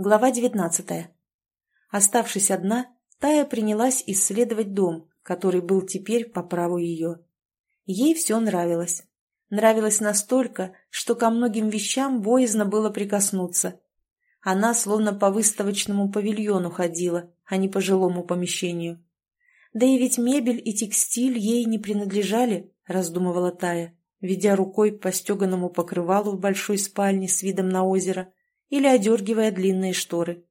Глава девятнадцатая. Оставшись одна, Тая принялась исследовать дом, который был теперь по праву ее. Ей все нравилось. Нравилось настолько, что ко многим вещам боязно было прикоснуться. Она словно по выставочному павильону ходила, а не по жилому помещению. Да и ведь мебель и текстиль ей не принадлежали, раздумывала Тая, ведя рукой по стеганому покрывалу в большой спальне с видом на озеро или одергивая длинные шторы.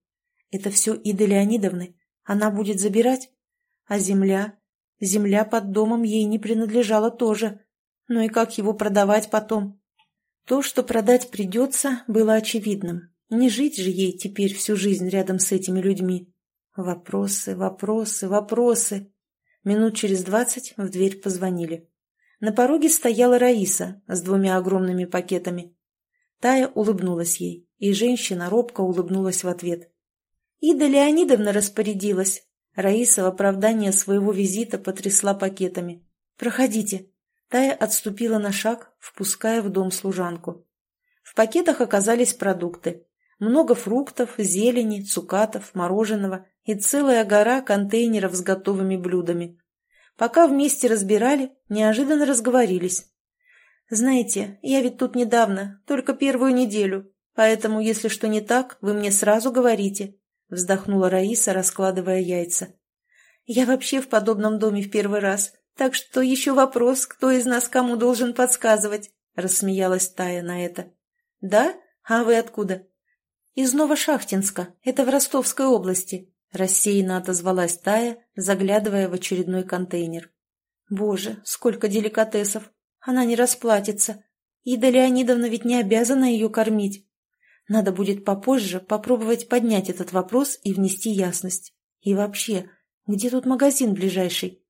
Это все Ида Леонидовны. Она будет забирать? А земля? Земля под домом ей не принадлежала тоже. Ну и как его продавать потом? То, что продать придется, было очевидным. Не жить же ей теперь всю жизнь рядом с этими людьми. Вопросы, вопросы, вопросы. Минут через двадцать в дверь позвонили. На пороге стояла Раиса с двумя огромными пакетами. Тая улыбнулась ей, и женщина робко улыбнулась в ответ. «Ида Леонидовна распорядилась». Раиса в оправдание своего визита потрясла пакетами. «Проходите». Тая отступила на шаг, впуская в дом служанку. В пакетах оказались продукты. Много фруктов, зелени, цукатов, мороженого и целая гора контейнеров с готовыми блюдами. Пока вместе разбирали, неожиданно разговорились. «Знаете, я ведь тут недавно, только первую неделю, поэтому, если что не так, вы мне сразу говорите», — вздохнула Раиса, раскладывая яйца. «Я вообще в подобном доме в первый раз, так что еще вопрос, кто из нас кому должен подсказывать», — рассмеялась Тая на это. «Да? А вы откуда?» «Из Новошахтинска, это в Ростовской области», — рассеянно отозвалась Тая, заглядывая в очередной контейнер. «Боже, сколько деликатесов! Она не расплатится. Ида Леонидовна ведь не обязана ее кормить. Надо будет попозже попробовать поднять этот вопрос и внести ясность. И вообще, где тут магазин ближайший?»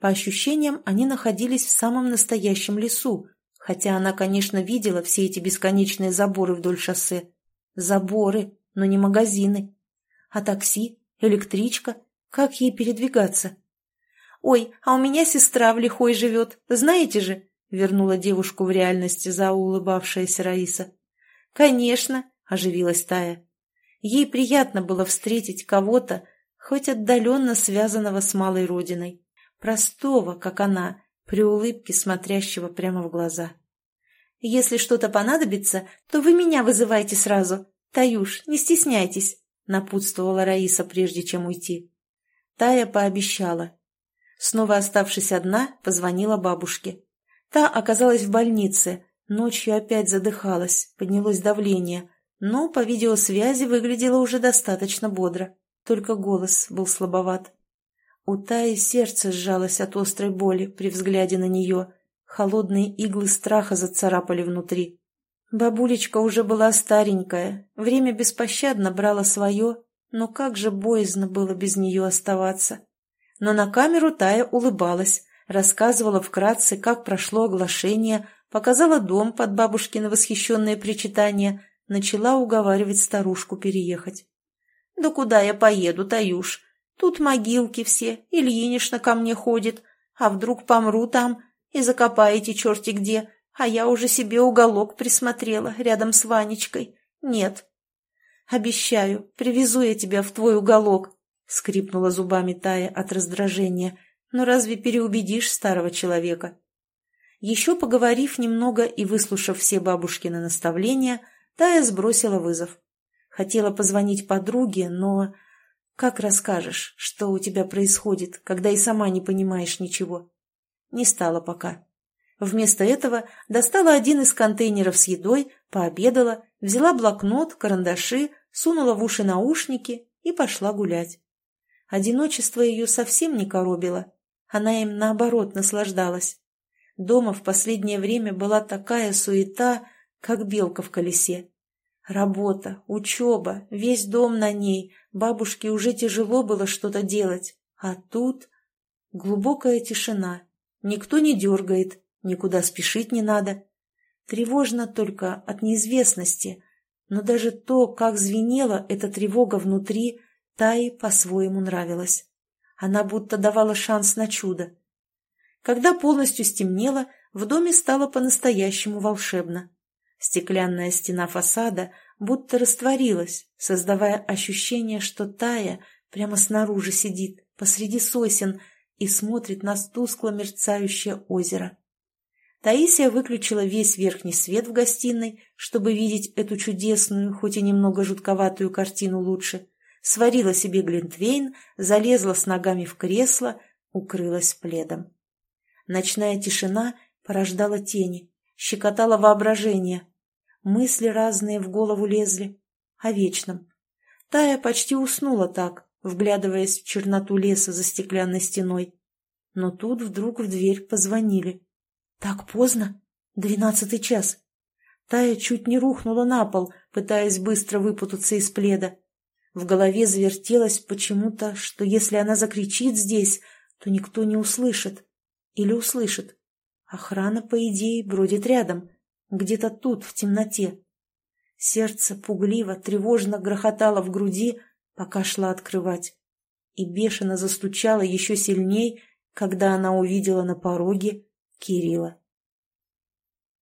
По ощущениям, они находились в самом настоящем лесу, хотя она, конечно, видела все эти бесконечные заборы вдоль шоссе. Заборы, но не магазины. А такси, электричка, как ей передвигаться? «Ой, а у меня сестра в Лихой живет, знаете же?» вернула девушку в реальность заулыбавшаяся Раиса. «Конечно», — оживилась Тая. Ей приятно было встретить кого-то, хоть отдаленно связанного с малой родиной, простого, как она, при улыбке смотрящего прямо в глаза. Если что-то понадобится, то вы меня вызывайте сразу. Таюш, не стесняйтесь», — напутствовала Раиса, прежде чем уйти. Тая пообещала. Снова оставшись одна, позвонила бабушке. Та оказалась в больнице, ночью опять задыхалась, поднялось давление, но по видеосвязи выглядела уже достаточно бодро, только голос был слабоват. У Таи сердце сжалось от острой боли при взгляде на нее — Холодные иглы страха зацарапали внутри. Бабулечка уже была старенькая, время беспощадно брало свое, но как же боязно было без нее оставаться. Но на камеру Тая улыбалась, рассказывала вкратце, как прошло оглашение, показала дом под бабушкино восхищенное причитание, начала уговаривать старушку переехать. «Да куда я поеду, Таюш? Тут могилки все, Ильинишна ко мне ходит, а вдруг помру там, и закопаете черти где, а я уже себе уголок присмотрела рядом с Ванечкой. Нет. Обещаю, привезу я тебя в твой уголок, — скрипнула зубами Тая от раздражения. Но разве переубедишь старого человека? Еще поговорив немного и выслушав все бабушкины наставления, Тая сбросила вызов. Хотела позвонить подруге, но... Как расскажешь, что у тебя происходит, когда и сама не понимаешь ничего? Не стала пока. Вместо этого достала один из контейнеров с едой, пообедала, взяла блокнот, карандаши, сунула в уши наушники и пошла гулять. Одиночество ее совсем не коробило. Она им, наоборот, наслаждалась. Дома в последнее время была такая суета, как белка в колесе. Работа, учеба, весь дом на ней, бабушке уже тяжело было что-то делать. А тут глубокая тишина, Никто не дергает, никуда спешить не надо. Тревожно только от неизвестности, но даже то, как звенела эта тревога внутри, Тае по-своему нравилось. Она будто давала шанс на чудо. Когда полностью стемнело, в доме стало по-настоящему волшебно. Стеклянная стена фасада будто растворилась, создавая ощущение, что Тая прямо снаружи сидит, посреди сосен, и смотрит на тускло мерцающее озеро. Таисия выключила весь верхний свет в гостиной, чтобы видеть эту чудесную, хоть и немного жутковатую картину лучше. Сварила себе глинтвейн, залезла с ногами в кресло, укрылась пледом. Ночная тишина порождала тени, щекотала воображение. Мысли разные в голову лезли. О вечном. Тая почти уснула так, вглядываясь в черноту леса за стеклянной стеной. Но тут вдруг в дверь позвонили. Так поздно? Двенадцатый час. Тая чуть не рухнула на пол, пытаясь быстро выпутаться из пледа. В голове завертелось почему-то, что если она закричит здесь, то никто не услышит. Или услышит. Охрана, по идее, бродит рядом, где-то тут, в темноте. Сердце пугливо, тревожно грохотало в груди, пока шла открывать. И бешено застучало еще сильней, когда она увидела на пороге Кирилла.